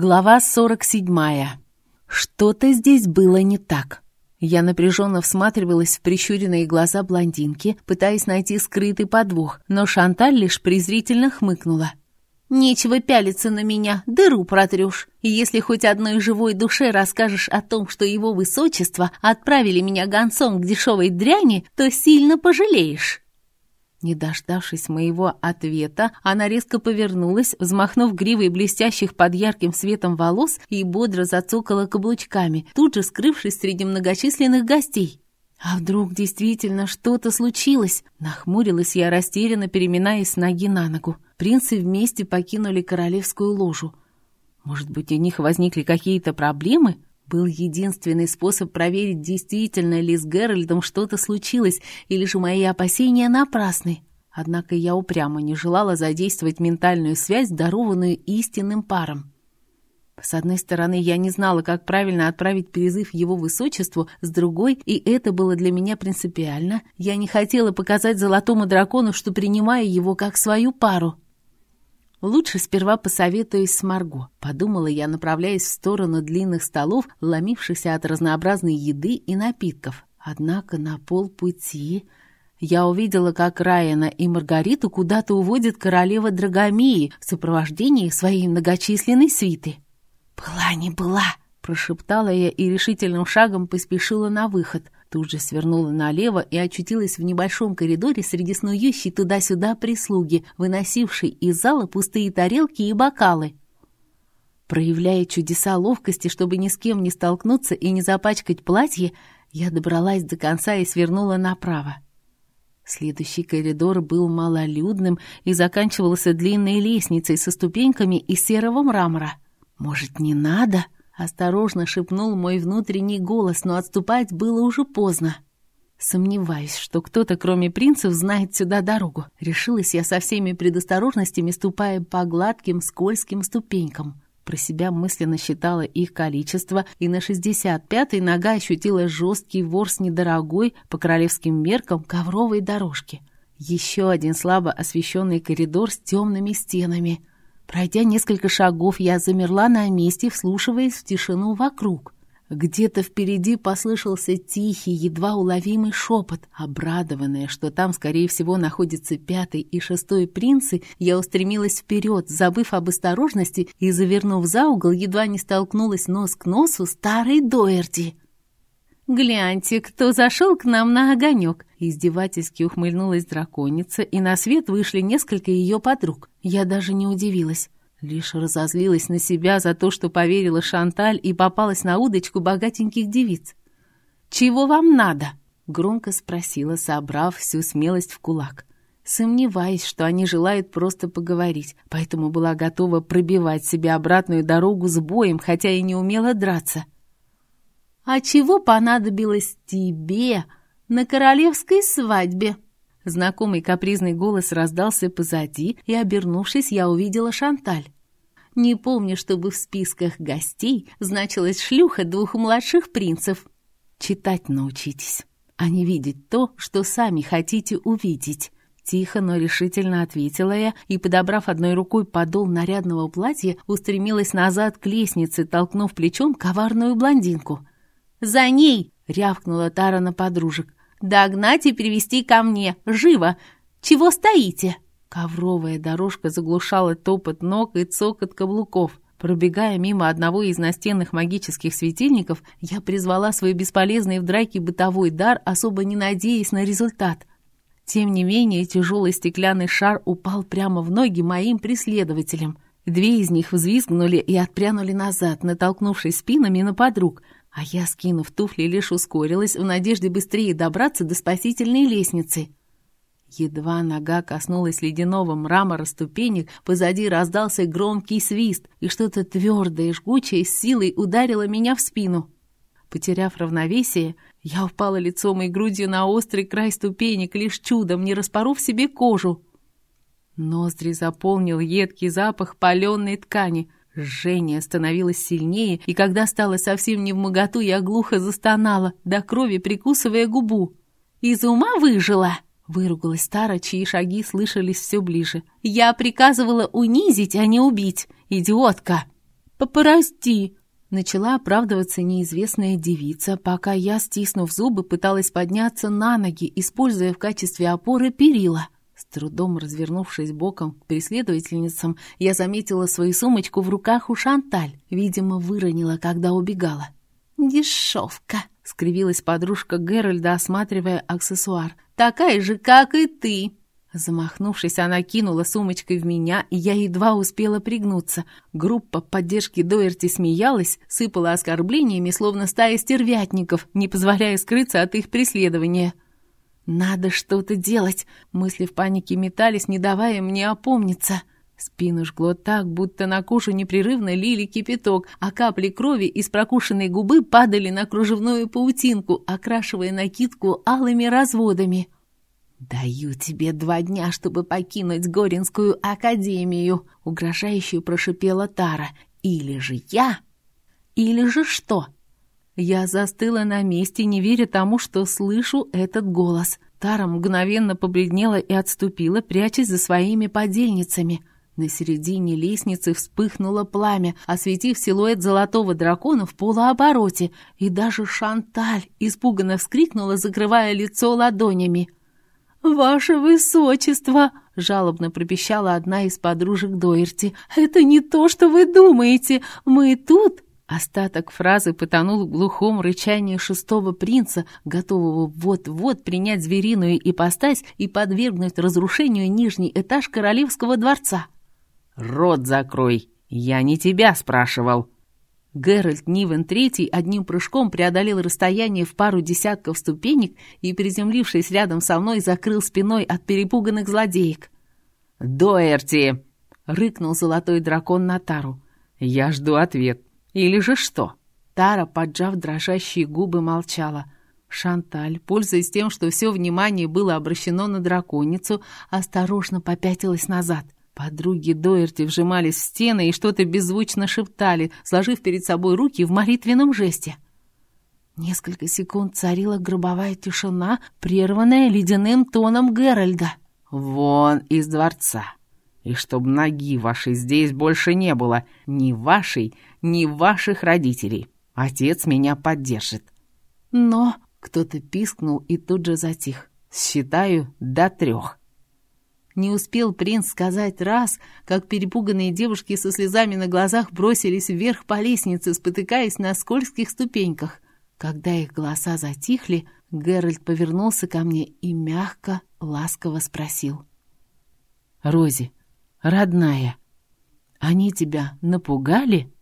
Глава 47. Что-то здесь было не так. Я напряженно всматривалась в прищуренные глаза блондинки, пытаясь найти скрытый подвох, но Шанталь лишь презрительно хмыкнула. «Нечего пялиться на меня, дыру протрешь. И если хоть одной живой душе расскажешь о том, что его высочество отправили меня гонцом к дешевой дряни, то сильно пожалеешь». Не дождавшись моего ответа, она резко повернулась, взмахнув гривой блестящих под ярким светом волос и бодро зацокала каблучками, тут же скрывшись среди многочисленных гостей. А вдруг действительно что-то случилось? Нахмурилась я растерянно, переминаясь с ноги на ногу. Принцы вместе покинули королевскую ложу. Может быть, у них возникли какие-то проблемы? Был единственный способ проверить, действительно ли с Геральдом что-то случилось, или же мои опасения напрасны. Однако я упрямо не желала задействовать ментальную связь, дарованную истинным паром. С одной стороны, я не знала, как правильно отправить призыв его высочеству, с другой, и это было для меня принципиально, я не хотела показать золотому дракону, что принимаю его как свою пару. Лучше сперва посоветуюсь с Марго, подумала я, направляясь в сторону длинных столов, ломившихся от разнообразной еды и напитков. Однако на полпути я увидела, как Райана и Маргариту куда-то уводит королева Драгомеи в сопровождении своей многочисленной свиты. «Была не была!» — прошептала я и решительным шагом поспешила на выход — Тут же свернула налево и очутилась в небольшом коридоре среди снующей туда-сюда прислуги, выносившей из зала пустые тарелки и бокалы. Проявляя чудеса ловкости, чтобы ни с кем не столкнуться и не запачкать платье, я добралась до конца и свернула направо. Следующий коридор был малолюдным и заканчивался длинной лестницей со ступеньками из серого мрамора. «Может, не надо?» Осторожно шепнул мой внутренний голос, но отступать было уже поздно. Сомневаюсь, что кто-то, кроме принцев, знает сюда дорогу. Решилась я со всеми предосторожностями, ступая по гладким, скользким ступенькам. Про себя мысленно считала их количество, и на шестьдесят пятой нога ощутила жесткий ворс недорогой, по королевским меркам, ковровой дорожки. Еще один слабо освещенный коридор с темными стенами. Пройдя несколько шагов, я замерла на месте, вслушиваясь в тишину вокруг. Где-то впереди послышался тихий, едва уловимый шепот. Обрадованная, что там, скорее всего, находятся пятый и шестой принцы, я устремилась вперед, забыв об осторожности и, завернув за угол, едва не столкнулась нос к носу старой Доерти. «Гляньте, кто зашел к нам на огонек!» Издевательски ухмыльнулась драконица, и на свет вышли несколько ее подруг. Я даже не удивилась. Лишь разозлилась на себя за то, что поверила Шанталь и попалась на удочку богатеньких девиц. «Чего вам надо?» — громко спросила, собрав всю смелость в кулак. Сомневаясь, что они желают просто поговорить, поэтому была готова пробивать себе обратную дорогу с боем, хотя и не умела драться. «А чего понадобилось тебе на королевской свадьбе?» Знакомый капризный голос раздался позади, и, обернувшись, я увидела Шанталь. Не помню, чтобы в списках гостей значилась шлюха двух младших принцев. Читать научитесь, а не видеть то, что сами хотите увидеть. Тихо, но решительно ответила я и, подобрав одной рукой подол нарядного платья, устремилась назад к лестнице, толкнув плечом коварную блондинку. «За ней!» — рявкнула Тара на подружек. «Догнать и привести ко мне! Живо! Чего стоите?» Ковровая дорожка заглушала топот ног и цокот каблуков. Пробегая мимо одного из настенных магических светильников, я призвала свой бесполезный в драке бытовой дар, особо не надеясь на результат. Тем не менее, тяжелый стеклянный шар упал прямо в ноги моим преследователям. Две из них взвизгнули и отпрянули назад, натолкнувшись спинами на подруг — а я, скинув туфли, лишь ускорилась в надежде быстрее добраться до спасительной лестницы. Едва нога коснулась ледяного мрамора ступенек, позади раздался громкий свист, и что-то твердое, жгучее с силой ударило меня в спину. Потеряв равновесие, я упала лицом и грудью на острый край ступенек, лишь чудом не распоров себе кожу. Ноздри заполнил едкий запах паленой ткани — Жжение становилось сильнее, и когда стало совсем не в моготу, я глухо застонала, до крови прикусывая губу. «Из ума выжила!» — выругалась Тара, чьи шаги слышались все ближе. «Я приказывала унизить, а не убить! Идиотка!» Попрости!» Начала оправдываться неизвестная девица, пока я, стиснув зубы, пыталась подняться на ноги, используя в качестве опоры перила. С трудом развернувшись боком к преследовательницам, я заметила свою сумочку в руках у Шанталь. Видимо, выронила, когда убегала. «Дешевка!» — скривилась подружка Геральда, осматривая аксессуар. «Такая же, как и ты!» Замахнувшись, она кинула сумочкой в меня, и я едва успела пригнуться. Группа поддержки Доерти смеялась, сыпала оскорблениями, словно стая стервятников, не позволяя скрыться от их преследования. «Надо что-то делать!» Мысли в панике метались, не давая мне опомниться. Спину жгло так, будто на кожу непрерывно лили кипяток, а капли крови из прокушенной губы падали на кружевную паутинку, окрашивая накидку алыми разводами. «Даю тебе два дня, чтобы покинуть Горинскую академию», — угрожающе прошипела Тара. «Или же я, или же что?» Я застыла на месте, не веря тому, что слышу этот голос. Тара мгновенно побледнела и отступила, прячась за своими подельницами. На середине лестницы вспыхнуло пламя, осветив силуэт золотого дракона в полуобороте, и даже Шанталь испуганно вскрикнула, закрывая лицо ладонями. «Ваше высочество!» — жалобно пропищала одна из подружек Доерти. «Это не то, что вы думаете! Мы тут...» Остаток фразы потонул в глухом рычании шестого принца, готового вот-вот принять звериную ипостась и подвергнуть разрушению нижний этаж королевского дворца. «Рот закрой! Я не тебя спрашивал!» Геральт Нивен III одним прыжком преодолел расстояние в пару десятков ступенек и, приземлившись рядом со мной, закрыл спиной от перепуганных злодеек. «Доэрти!» — рыкнул золотой дракон на Тару. «Я жду ответ. Или же что?» Тара, поджав дрожащие губы, молчала. Шанталь, пользуясь тем, что все внимание было обращено на драконицу, осторожно попятилась назад. Подруги Доерти вжимались в стены и что-то беззвучно шептали, сложив перед собой руки в молитвенном жесте. Несколько секунд царила гробовая тишина, прерванная ледяным тоном Геральда. «Вон из дворца! И чтоб ноги вашей здесь больше не было, ни вашей, ни ваших родителей. Отец меня поддержит». «Но...» — кто-то пискнул и тут же затих. «Считаю до трех». Не успел принц сказать раз, как перепуганные девушки со слезами на глазах бросились вверх по лестнице, спотыкаясь на скользких ступеньках. Когда их голоса затихли, Геральт повернулся ко мне и мягко, ласково спросил. «Рози, родная, они тебя напугали?»